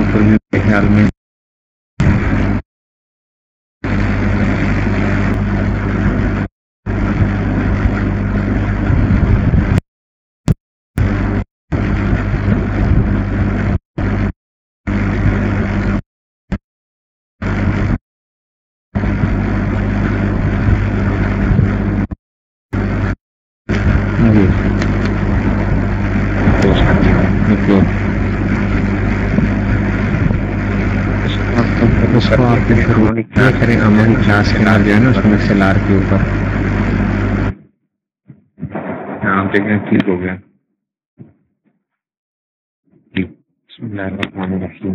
اوپر بھی میرے خیال میں جی پوسٹ کر دیا مطلب اس کو آپ کے شروع کیا کریں ہماری کلاس کے جو ہے نا، اس میں سلار کے اوپر۔ ہاں، آپ دیکھیں، ٹھیک ہو گیا۔ جی، بسم اللہ الرحمن الرحیم۔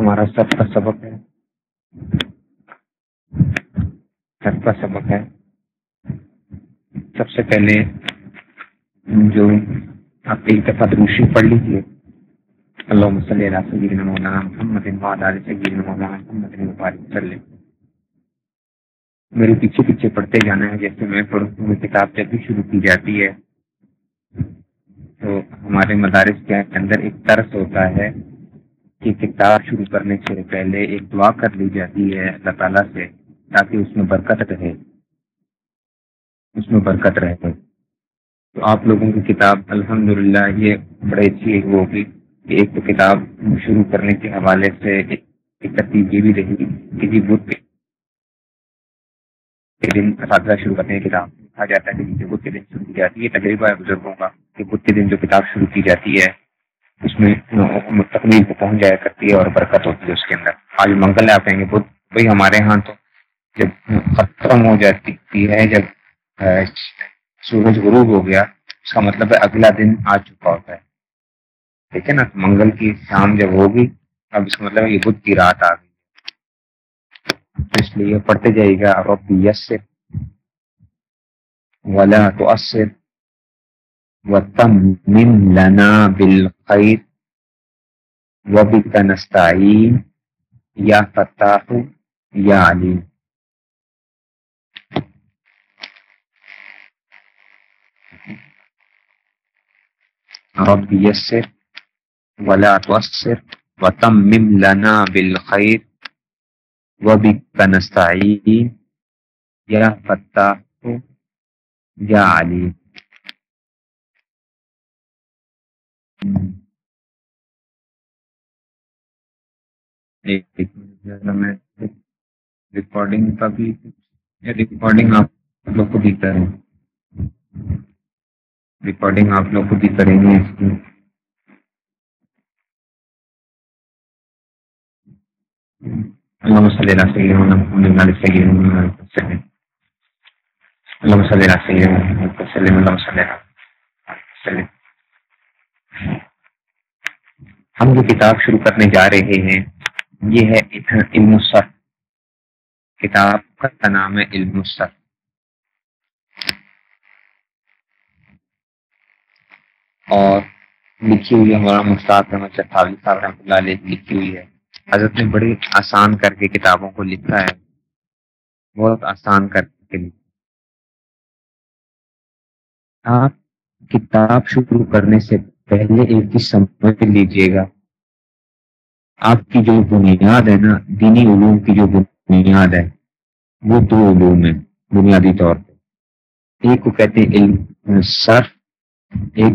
ہمارا سب کا سبق ہے۔ سب کا سبق ہے۔ سب سے پہلے جو آپ ایک دفعہ دروشی پڑھ لیجیے اللہ صلی اللہ سیدنا مولانا محمد وعلى آل سیدنا مولانا محمد مبارک وسلم۔ میرے پیچھے پیچھے پڑھتے جانا ہے، جیسے میں پڑھوں وہ کتاب جب بھی شروع کی جاتی ہے۔ تو ہمارے مدارس کے اندر ایک طرز ہوتا ہے کہ کتاب شروع کرنے سے پہلے ایک دعا کر لی جاتی ہے اللہ تعالیٰ سے تاکہ اس میں برکت رہے۔ اس میں برکت رہے۔ تو آپ لوگوں کی کتاب الحمدللہ یہ بڑے اچھی ہوگی کہ ایک تو کتاب شروع کرنے کے حوالے سے ایک ترتیب یہ بھی رہی کہ جی بدھ کے دن اساتذہ شروع کرتے ہیں، کتاب کہا جاتا ہے کہ جی بدھ کے دن شروع کی جاتی ہے، تجربہ ہے بزرگوں کا کہ بدھ کے دن جو کتاب شروع کی جاتی ہے، اس میں تقریب کو پہنچ جایا کرتی ہے اور برکت ہوتی ہے اس کے اندر۔ آج منگل ہے، آپ کہیں گے بدھ بھائی ہمارے ہاں تو جب ختم ہو جاتی ہے، جب سورج غروب ہو گیا، اس کا مطلب ہے اگلا دن آ چکا ہوتا ہے۔ ٹھیک ہے نا؟ منگل کی شام جب ہوگی، اب اس کا مطلب ہے یہ بدھ کی رات آ گئی۔ اس لیے پڑھتے جائیے گا رب یسر، ولا تؤثر وتمم لنا بالخير وبك نستعين يا فتاح يا عليم رب يسر ولا تؤثر وتمم لنا بالخير وبك نستعين. يا فتاح، يا عليم ریکارڈنگ کا بھی ریکارڈنگ آپ لوگ کو بھی کریں ریکارڈنگ آپ لوگ کو بھی کریں گے اس کی اللهم صل على سيدنا محمد وعلى سيدنا محمد وسلم اللهم صل على سيدنا محمد وسلم اللهم صل على وسلم ہم جو کتاب شروع کرنے جا رہے ہیں یہ ہے علم الصف کتاب کا نام ہے علم الصف اور لکھی ہوئی ہمارا مستعد احمد چتھاوی صاحب رحمۃ اللہ علیہ لکھی ہوئی ہے۔ حضرت نے بڑی آسان کر کے کتابوں کو لکھا ہے۔ بہت آسان کر کے آپ کتاب شروع کرنے سے پہلے ایک چیز سمجھ لیجیے گا۔ آپ کی جو بنیاد ہے نا، دینی علوم کی جو بنیاد ہے، وہ دو علوم ہیں، بنیادی طور پہ۔ ایک کو کہتے ہیں علم صرف ایک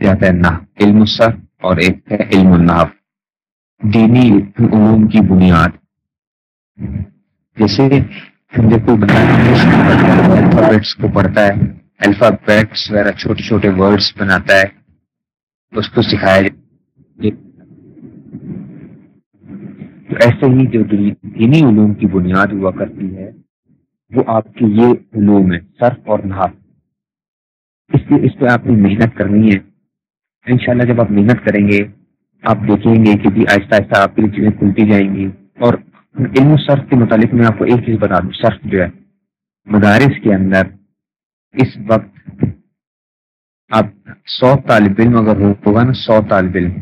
جاتا ہے نہ علم صرف اور ایک ہے علم الناف دینی علوم کی بنیاد۔ جیسے جب کوئی بندہ الفابیٹس کو پڑھتا ہے۔ الفابیٹس وغیرہ چھوٹے چھوٹے ورڈس بناتا ہے۔ اس کو سکھایا تو ایسے ہی جو دینی علوم کی بنیاد ہوا کرتی ہے، وہ آپ کی یہ علوم ہے، صرف اور نحاف اس لیے اس پہ آپ نے محنت کرنی ہے۔ انشاءاللہ جب آپ محنت کریں گے، آپ دیکھیں گے کہ بھی آہستہ آہستہ آپ کی چیزیں کھلتی جائیں گی۔ اور علم و صرف کے متعلق میں آپ کو ایک چیز بتا دوں، صرف جو ہے، مدارس کے اندر اس وقت آپ سو طالب علم اگر ہوگا نا سو طالب علم۔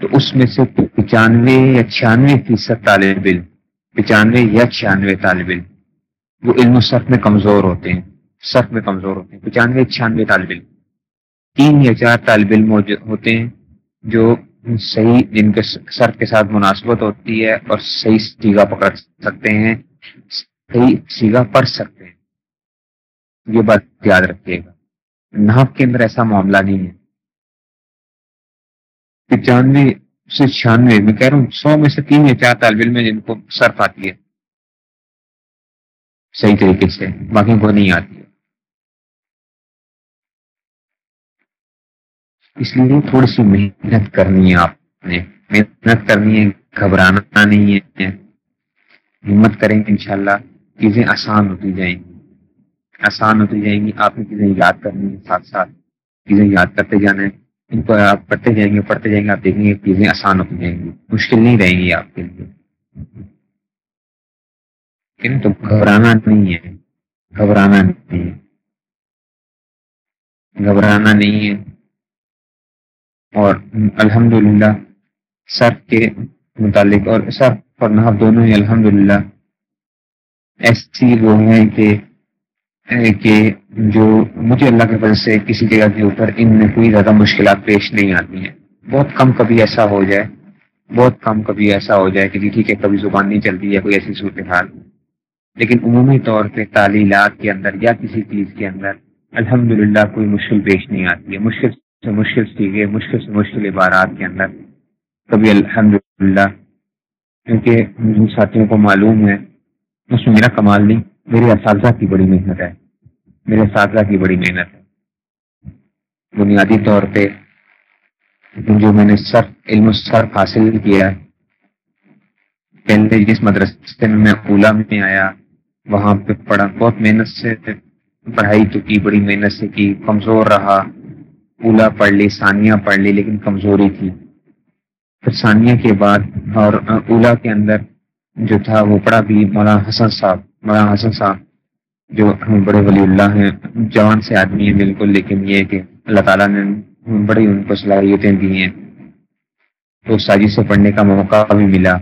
تو اس میں سے پچانوے یا چھیانوے فیصد طالب علم، پچانوے یا چھیانوے طالب علم، وہ علم و صرف میں کمزور ہوتے ہیں۔ صرف میں کمزور ہوتے ہیں۔ پچانوے، چھیانوے طالب علم۔ تین یا چار طالب علم ہوتے ہیں جو صحیح جن کے سر کے ساتھ مناسبت ہوتی ہے اور صحیح سیگا پکڑ سکتے ہیں۔ صحیح سیگا پڑھ سکتے ہیں۔ یہ بات یاد رکھیے گا۔ ناپ کے اندر ایسا معاملہ نہیں ہے۔ پچانوے سے چھیانوے میں کہہ رہا ہوں، سو میں سے تین یا چار طالب علم جن کو صرف آتی ہے۔ صحیح طریقے سے، باقی کو نہیں آتی ہے۔ اس لیے تھوڑی سی محنت کرنی ہے آپ نے۔ محنت کرنی ہے، گھبرانا نہیں ہے۔ ہمت کریں گے انشاءاللہ۔ چیزیں آسان ہوتی جائیں گی۔ آسان ہوتی جائیں گی۔ آپ نے چیزیں یاد کرنی ہے ساتھ ساتھ۔ چیزیں یاد کرتے جانا ہے۔ ان کو آپ پڑھتے جائیں گے، پڑھتے جائیں گے، آپ دیکھیں گے چیزیں آسان ہوتی جائیں گی۔ مشکل نہیں رہیں گی آپ کے لیے۔ تو گھبرانا نہیں ہے۔ گھبرانا نہیں ہے۔ گھبرانا نہیں ہے۔ اور الحمد للہ سر کے متعلق اور سر اور نحف دونوں ہی الحمد للہ ایسی وہ ہیں کہ کہ جو مجھے اللہ کے وجہ سے کسی جگہ کے اوپر ان میں کوئی زیادہ مشکلات پیش نہیں آتی ہیں۔ بہت کم کبھی ایسا ہو جائے، بہت کم کبھی ایسا ہو جائے کہ جی ٹھیک ہے، کبھی زبان نہیں چلتی ہے کوئی ایسی صورتحال۔ لیکن عمومی طور پہ تعلیلات کے اندر یا کسی چیز کے اندر الحمد للہ کوئی مشکل پیش نہیں آتی ہے۔ مشکل سے مشکل سیکھے مشکل سے مشکل عبارات کے اندر۔ کبھی الحمد للہ کیونکہ ساتھیوں کو معلوم ہے، اس میں میرا کمال نہیں میری اساتذہ کی بڑی محنت ہے۔ میرے اساتذہ کی بڑی محنت ہے۔ بنیادی طور پہ جو میں نے صرف علم صرف حاصل کیا ہے پہلے جس مدرسے میں میں اولا میں آیا، وہاں پہ پڑھا، بہت محنت سے پڑھائی تو کی، بڑی محنت سے کی، کمزور رہا۔ اولا پڑھ لی، ثانیہ پڑھ لی، لیکن کمزوری تھی۔ پھر ثانیہ کے بعد اور اولا کے اندر جو تھا، وہ پڑھا بھی مولانا حسن صاحب۔ مولانا حسن صاحب جو بڑے ولی اللہ ہیں، جوان سے آدمی ہیں بالکل، لیکن یہ کہ اللہ تعالیٰ نے بڑی ان کو صلاحیتیں دی ہیں۔ تو ساجی سے پڑھنے کا موقع بھی ملا۔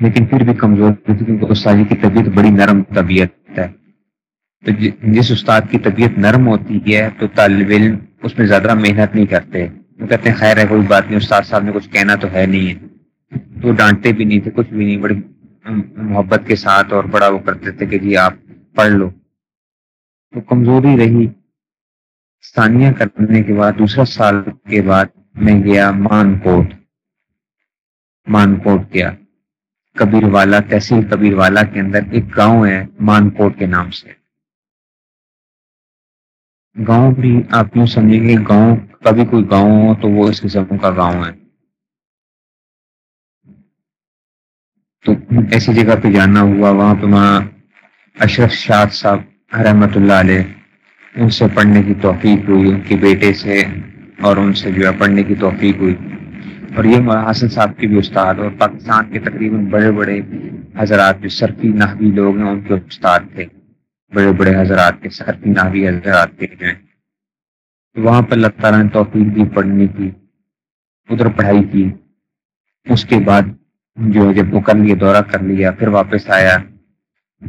لیکن پھر بھی کمزور تھی، کیونکہ استاد کی طبیعت بڑی نرم طبیعت ہے۔ تو جس استاد کی طبیعت نرم ہوتی ہے، تو طالب علم اس میں زیادہ محنت نہیں کرتے۔ وہ کہتے ہیں، خیر ہے، کوئی بات نہیں، استاد صاحب نے کچھ کہنا تو ہے نہیں۔ ہے تو ڈانٹتے بھی نہیں تھے، کچھ بھی نہیں، بڑی محبت کے ساتھ اور بڑا وہ کرتے تھے کہ جی آپ پڑھ لو۔ تو کمزوری رہی۔ ثانیہ کرنے کے بعد، دوسرا سال کے بعد میں گیا مان کوٹ مان کوٹ گیا۔ کبیر والا تحصیل کبیر والا کے اندر ایک گاؤں ہے مان کوٹ کے نام سے۔ گاؤں بھی آپ یوں سمجھیں گے گاؤں، کبھی کوئی گاؤں ہو تو وہ اس قسم کا گاؤں ہے۔ تو ایسی جگہ پہ جانا ہوا، وہاں پہ وہاں اشرف شاد صاحب رحمت اللہ علیہ، ان سے پڑھنے کی توفیق ہوئی، ان کے بیٹے سے اور ان سے جو ہے پڑھنے کی توفیق ہوئی۔ اور یہ حسن صاحب کے بھی استاد اور پاکستان کے تقریباً بڑے بڑے حضرات جو سرفی نحوی لوگ ہیں، ان کے استاد تھے۔ بڑے بڑے حضرات کے سرفی نحوی حضرات کے ہیں۔ وہاں پہ اللہ تعالیٰ نے توفیق دی، پڑھنے کی، ادھر پڑھائی کی۔ اس کے بعد جو ہے، جب وہ کر لیا دورہ کر لیا، پھر واپس آیا۔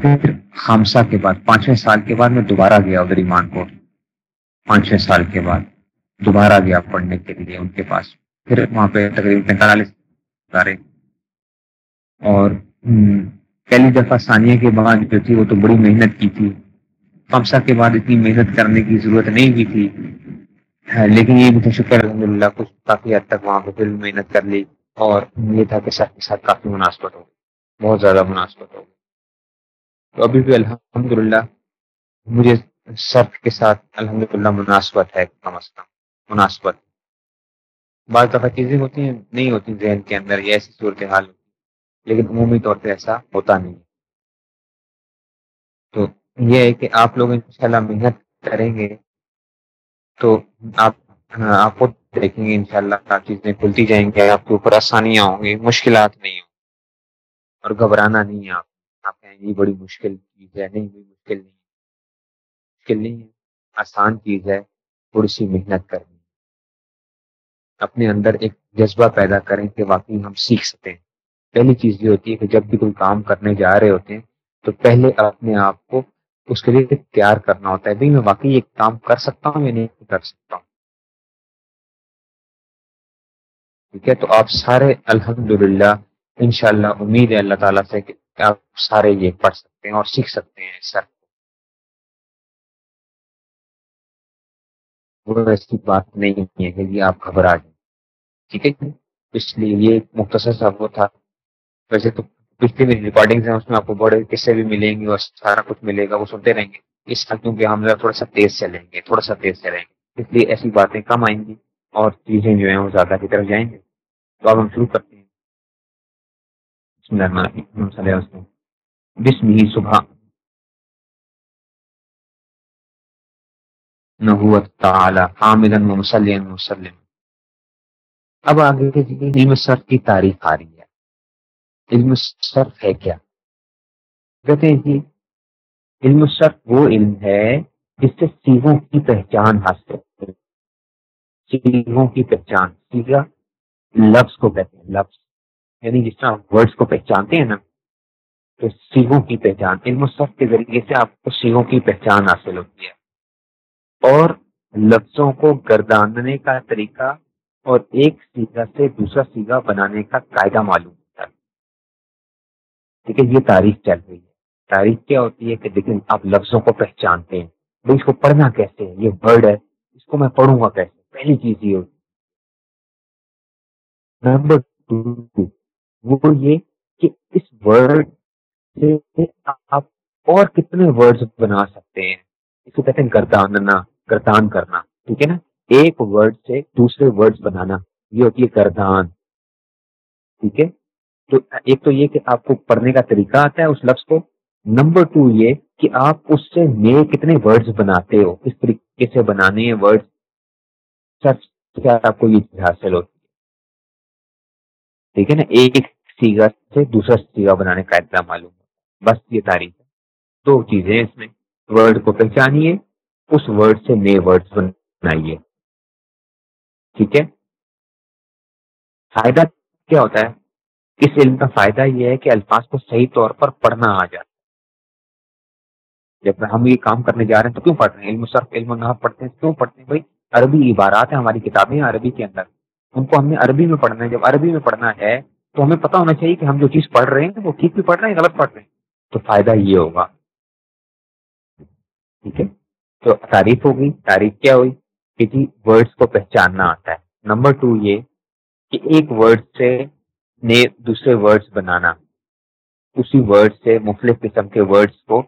پھر خامسہ کے بعد، پانچویں سال کے بعد میں دوبارہ گیا ادھر ایمان کو۔ پانچویں سال کے بعد دوبارہ گیا پڑھنے کے لیے ان کے پاس۔ پھر وہاں پہ تقریباً پینتالیس ادارے اور پہلی دفعہ ثانیہ کے بعد جو تھی وہ تو بڑی محنت کی تھی۔ خمسہ کے بعد اتنی محنت کرنے کی ضرورت نہیں کی تھی۔ ہاں، لیکن یہ بھی تھا شکر الحمد للہ کچھ کافی حد تک وہاں پہ پھر محنت کر لی اور یہ تھا کہ سر کے ساتھ کافی مناسبت ہو بہت زیادہ مناسبت ہو تو ابھی بھی الحمد للہ مجھے سرف کے ساتھ الحمد للہ مناسبت ہے، کم از کم مناسبت۔ بعض دفعہ چیزیں ہوتی ہیں، نہیں ہوتی ذہن کے اندر، یہ ایسی صورت حال ہوتی لیکن عمومی طور پہ ایسا ہوتا نہیں تو یہ ہے کہ آپ لوگ انشاءاللہ محنت کریں گے تو آپ آپ خود دیکھیں گے انشاءاللہ شاء چیزیں کھلتی جائیں گے آپ کے اوپر آسانیاں ہوں گی، مشکلات نہیں ہوں اور گھبرانا نہیں ہے۔ آپ آپ کہیں یہ بڑی مشکل چیز ہے، نہیں مشکل نہیں مشکل نہیں ہے، آسان چیز ہے، تھوڑی سی محنت کرنی۔ اپنے اندر ایک جذبہ پیدا کریں کہ واقعی ہم سیکھ سکیں پہلی چیز یہ ہوتی ہے کہ جب بھی کوئی کام کرنے جا رہے ہوتے ہیں، تو پہلے اپنے آپ کو اس کے لیے تیار کرنا ہوتا ہے، بھائی میں واقعی یہ کام کر سکتا ہوں یا نہیں کر سکتا ہوں؟ ٹھیک ہے، تو آپ سارے الحمد للہ ان شاء اللہ امید ہے اللہ تعالیٰ سے کہ آپ سارے یہ پڑھ سکتے ہیں اور سیکھ سکتے ہیں سر۔ وہ ایسی بات نہیں ہے کہ یہ آپ گھبرا جائیں۔ ٹھیک ہے، اس لیے یہ مختصر سا وہ تھا۔ ویسے تو پچھلی میری ریکارڈنگ ہیں، اس میں آپ کو بڑے قصے بھی ملیں گے اور سارا کچھ ملے گا، وہ سنتے رہیں گے۔ اس کا کیونکہ ہم تھوڑا سا تیز چلیں گے، تھوڑا سا تیز چلیں گے۔ اس لیے ایسی باتیں کم آئیں گی اور چیزیں جو ہیں وہ زیادہ کی طرف جائیں گے تو اب ہم شروع کرتے ہیں۔ بسم اللہ الرحمن الرحیم۔ بسم ہی صبح نحوت تعالی حامدا ومسلم وسلم اب آگے کے علم صرف کی تاریخ آ رہی ہے۔ علم صرف ہے کیا؟ کہتے ہیں جی علم صرف وہ علم ہے جس سے سیغوں کی پہچان حاصل سیغوں کی پہچان، سیگا لفظ کو کہتے ہیں، لفظ۔ یعنی جس طرح ورڈس کو پہچانتے ہیں نا، تو سیگوں کی پہچان، علم صرف کے ذریعے سے آپ کو سیگوں کی پہچان حاصل ہوتی ہے۔ اور لفظوں کو گرداننے کا طریقہ اور ایک سیگا سے دوسرا سیگا بنانے کا قاعدہ معلوم۔ ٹھیک ہے یہ تاریخ چل رہی ہے۔ تاریخ کیا ہوتی ہے کہ لیکن آپ لفظوں کو پہچانتے ہیں بھائی اس کو پڑھنا کیسے ہے؟ یہ ورڈ ہے، اس کو میں پڑھوں گا کیسے؟ پہلی چیز یہ ہوتی نمبر ٹو وہ یہ کہ اس ورڈ سے آپ اور کتنے ورڈز بنا سکتے ہیں۔ اس کو کہتے ہیں گرداننا، گردان کرنا، ٹھیک ہے نا؟ ایک ورڈ سے دوسرے ورڈ بنانا، یہ ہوتی ہے گردان۔ ٹھیک ہے؟ تو ایک تو یہ کہ آپ کو پڑھنے کا طریقہ آتا ہے اس لفظ کو. نمبر ٹو یہ کہ آپ اس سے نئے کتنے ورڈز بناتے ہو، کس طریقے سے بنانے ہیں ورڈ سب آپ کو یہ چیز حاصل ہوتی ہے؟ ٹھیک ہے نا؟ ایک ایک سیگا سے دوسرا سیگا بنانے کا اتنا معلوم ہے، بس یہ تاریخ ہے۔ دو چیزیں اس میں ورڈ کو پہچانیے، اس ورڈ سے نئے ورڈز بنائیے۔ ٹھیک ہے؟ فائدہ کیا ہوتا ہے؟ اس علم کا فائدہ یہ ہے کہ الفاظ کو صحیح طور پر پڑھنا آ جاتا جب ہم یہ کام کرنے جا رہے ہیں تو کیوں پڑھ رہے ہیں؟ علم صرف علم نہ پڑھتے ہیں، کیوں پڑھتے ہیں؟ بھائی، عربی عبارات ہیں ہماری کتابیں ہیں عربی کے اندر۔ ان کو ہم نے عربی میں پڑھنا ہے۔ جب عربی میں پڑھنا ہے تو ہمیں پتہ ہونا چاہیے کہ ہم جو چیز پڑھ رہے ہیں وہ ٹھیک بھی پڑھ رہے ہیں غلط پڑھ رہے ہیں۔ تو فائدہ یہ ہوگا۔ ٹھیک ہے؟ تو تعریف ہوگی تعریف کیا ہوئی؟ کہ جی ورڈس کو پہچاننا آتا ہے۔ نمبر ٹو یہ کہ ایک ورڈ سے نئے دوسرے ورڈس بنانا۔ اسی ورڈ سے مختلف قسم کے ورڈس کو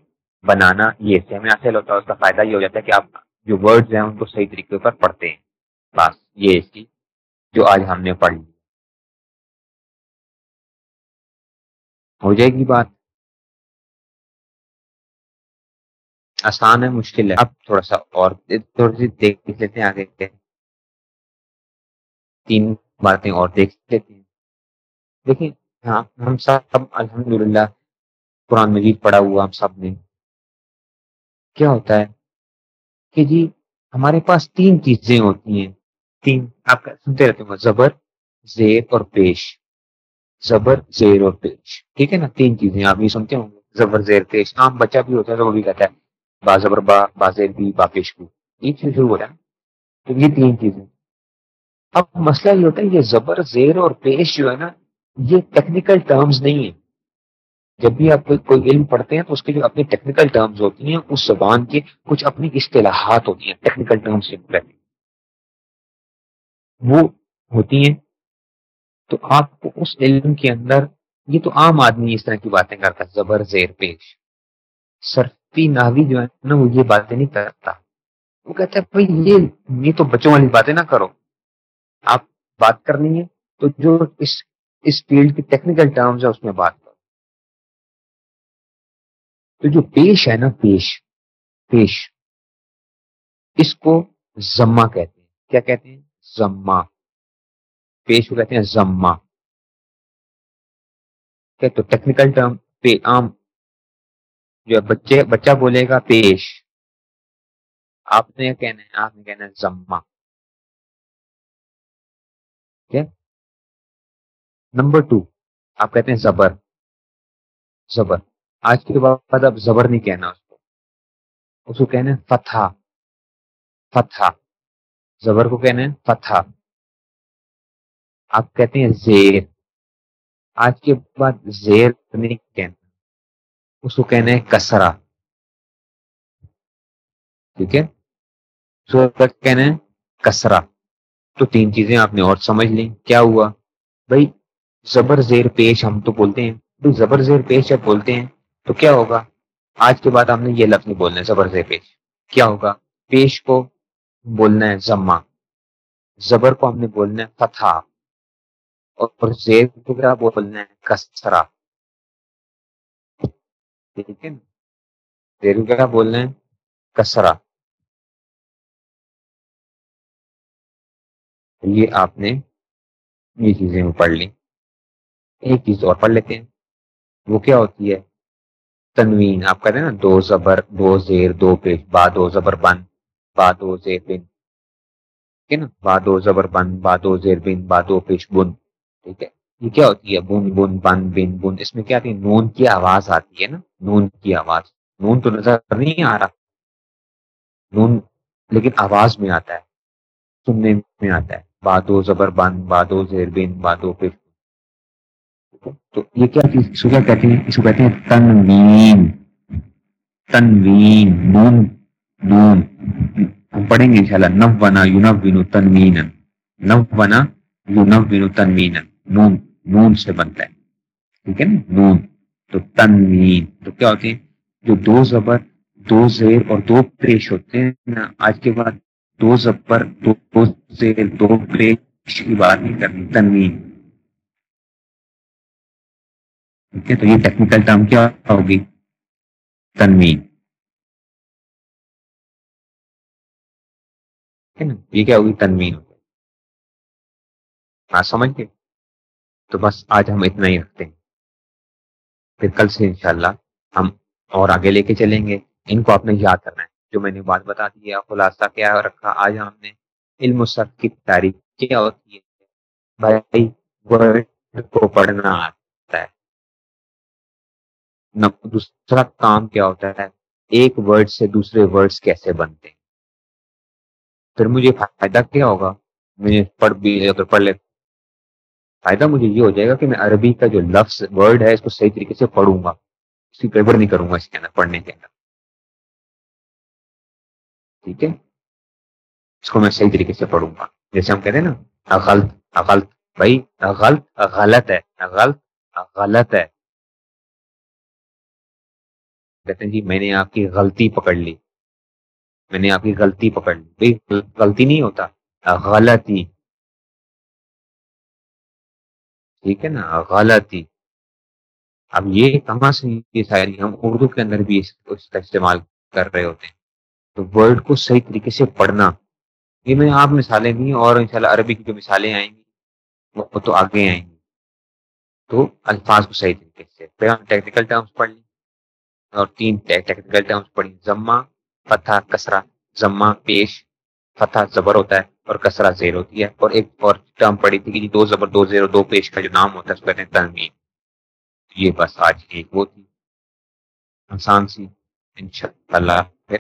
بنانا یہ سے۔ ہمیں حاصل ہوتا ہے، اس کا فائدہ یہ ہو جاتا ہے کہ آپ جو ورڈز ہیں، ان کو صحیح طریقے پر پڑھتے ہیں۔ بس، یہ اس کی جو آج ہم نے پڑھ لی ہو جائے گی بات۔ آسان ہے، مشکل ہے۔ اب تھوڑا سا اور تھوڑی سی دیکھ لیتے ہیں، آگے۔ تین باتیں اور دیکھ لیتے ہیں۔ دیکھیں ہاں ہم سب الحمد للہ قرآن مجید پڑھا ہوا ہم سب نے۔ کیا ہوتا ہے کہ جی ہمارے پاس تین چیزیں ہوتی ہیں۔ تین، آپ سنتے رہتے ہوں زبر، زیر اور پیش۔ زبر، زیر اور پیش۔ ٹھیک ہے نا؟ تین چیزیں، آپ یہ سنتے ہوں گے۔ زبر، زیر، پیش۔ عام بچہ بھی ہوتا ہے تو وہ بھی کہتا ہے، با زبر، با بازیر بھی، با پیش بھی۔ یہ چیز شروع ہو رہا ہے۔ تو یہ تین چیزیں۔ اب مسئلہ یہ ہوتا ہے، یہ زبر، زیر اور پیش جو ہے نا یہ ٹیکنیکل ٹرمز نہیں ہے جب بھی آپ کوئی علم پڑھتے ہیں تو اس کے جو اپنی ٹیکنیکل ٹرمز ہوتی ہیں، اس زبان کی کچھ اپنی اصطلاحات ہوتی ہیں ٹیکنیکل ٹرمز وہ ہوتی ہیں۔ تو آپ کو اس علم کے اندر، یہ تو عام آدمی اس طرح کی باتیں کرتا ہے، زبر، زیر پیش سرفی ناوی جو ہے نا، وہ یہ باتیں نہیں کرتا۔ وہ کہتا ہے، بھائی، یہ یہ تو بچوں والی باتیں نہ کرو۔ آپ بات کرنی ہے تو جو اس اس فیلڈ کی ٹیکنیکل ٹرمز ہے، اس میں بات کرو۔ تو جو پیش ہے نا، پیش پیش، اس کو زما کہتے ہیں۔ کیا کہتے ہیں؟ زما پیش کو کہتے ہیں زما تو ٹیکنیکل ٹرم پہ عام۔ جو بچے، بچہ بولے گا پیش۔ آپ نے کہنا ہے، آپ نے کہنا ہے زما نمبر ٹو آپ کہتے ہیں زبر. زبر. آج کے بعد اب زبر نہیں کہنا اس کو. اس کو کہنا ہے فتح فتح زبر کو کہنا ہے فتح آپ کہتے ہیں زیر. آج کے بعد زیر نہیں کہنا. اس کو کہنا ہے کسرا ٹھیک ہے؟ کہنا ہے کسرا تو تین چیزیں آپ نے اور سمجھ لیں. کیا ہوا؟ بھائی زبر زیر پیش ہم تو بولتے ہیں۔ بھائی زبر زیر پیش جب بولتے ہیں تو کیا ہوگا؟ آج کے بعد آپ نے یہ لفظ نہیں بولنا ہے، زبر زیر پیش۔ کیا ہوگا؟ پیش کو بولنا ہے زما۔ زبر کو ہم نے بولنا ہے فتح اور زیر کو کیا بولنا ہے کسرا ٹھیک ہے؟ نا زیر کو کیا بولنا ہے کسرا یہ آپ نے یہ چیزیں پڑھ لی ایک چیز اور پڑھ لیتے ہیں۔ وہ کیا ہوتی ہے؟ تنوین، آپ کہتے ہیں نا، دو زبر، دو زیر، دو پیش با دو زبر بن، با دو زیر بن۔ ٹھیک ہے نا؟ با دو زبر بن، با دو زیر بن، با دو پیش بن۔ ٹھیک ہے؟ یہ کیا ہوتی ہے؟ بن بن بن بن بن۔ اس میں کیا آتی ہے؟ نون کی آواز آتی ہے نا۔ نون کی آواز۔ نون تو نظر نہیں آ رہا۔ نون لیکن آواز میں آتا ہے، سننے میں آتا ہے۔ بادو زبر بن بادو زیر بن بادو پھر تو یہ کیا چیز اس کو کیا کہتے ہیں اس کو کہتے ہیں تنوین تنوین نون نون ہم پڑھیں گے انشاءاللہ نو بنا یو نو تنوین نو بنا یو نو تنوین نون نون سے بنتا ہے ٹھیک ہے نا نون تو تنوین تو کیا ہوتے ہیں جو دو زبر دو زیر اور دو پیش ہوتے ہیں نا آج کے بعد دو زبر دو زیر دو پیش کی بات نہیں کرنی تنوین ٹھیک ہے تو یہ ٹیکنیکل ٹرم کیا ہوگی? تنوین یہ کیا ہوگی? تنوین ہاں سمجھ گئے؟ تو بس آج ہم اتنا ہی رکھتے ہیں۔ پھر کل سے انشاءاللہ ہم اور آگے لے کے چلیں گے۔ ان کو آپ نے یاد کرنا ہے۔ جو میں نے بات بتا دی ہے، خلاصہ کیا رکھا؟ آج ہم نے علم و سب کی تاریخ کیا ہوتی ہے؟ بھائی ورڈ کو پڑھنا۔ آتا دوسرا کام کیا ہوتا ہے؟ ایک ورڈ سے دوسرے ورڈز کیسے بنتے ہیں؟ پھر مجھے فائدہ کیا ہوگا؟ میں پڑھ بھی اگر پڑھ لے فائدہ مجھے یہ ہو جائے گا کہ میں عربی کا جو لفظ ورڈ ہے، اس کو صحیح طریقے سے پڑھوں گا۔ اس کی گڑبڑ نہیں کروں گا اس کے اندر، پڑھنے کے اندر۔ ٹھیک ہے؟ اس کو میں صحیح طریقے سے پڑھوں گا۔ جیسے ہم کہتے ہیں نا غلط غلط بھائی غلط غلط ہے غلط غلط ہے۔ کہتے ہیں جی میں نے آپ کی غلطی پکڑ لی۔ میں نے آپ کی غلطی پکڑ لی۔ بھائی، غلطی نہیں ہوتا۔ غلطی۔ ٹھیک ہے نا؟ غلطی۔ اب یہ کہاں سے یہ شاعری ہم اردو کے اندر بھی اس کا استعمال کر رہے ہوتے ہیں۔ تو ورڈ کو صحیح طریقے سے پڑھنا۔ یہ میں آپ مثالیں دی اور انشاءاللہ عربی کی جو مثالیں آئیں گی، وہ تو آگے آئیں گی۔ تو الفاظ کو صحیح طریقے سے پھر ہم ٹیکنیکل ٹرمس پڑھ لیں۔ اور تین ٹیکنیکل ٹرمس پڑھی۔ ضمہ فتح کسرا ضمہ پیش، فتح زبر ہوتا ہے اور کسرا زیر ہوتی ہے۔ اور ایک اور ٹرم پڑھی تھی کہ جی دو زبر، دو زیر دو پیش کا جو نام ہوتا ہے، اس کو کہتے ہیں تنمین یہ بس آج ایک وہ تھی۔ آسان سی۔ انشاءاللہ پھر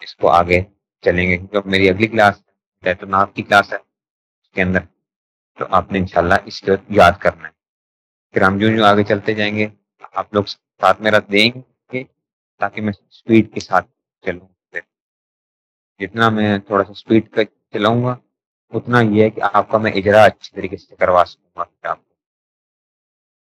اس کو آگے چلیں گے۔ کیونکہ میری اگلی کلاس ہے تو ناپ کی کلاس ہے اس کے اندر۔ تو آپ نے انشاءاللہ اس کو یاد کرنا ہے۔ پھر ہم جو جو آگے چلتے جائیں گے، آپ لوگ ساتھ میرا دیں گے۔ تاکہ میں اسپیڈ کے ساتھ چلوں. پھر جتنا میں تھوڑا سا اسپیڈ کا چلاؤں گا، اتنا یہ ہے کہ آپ کا میں اجرا اچھی طریقے سے کروا سکوں گا. آپ کو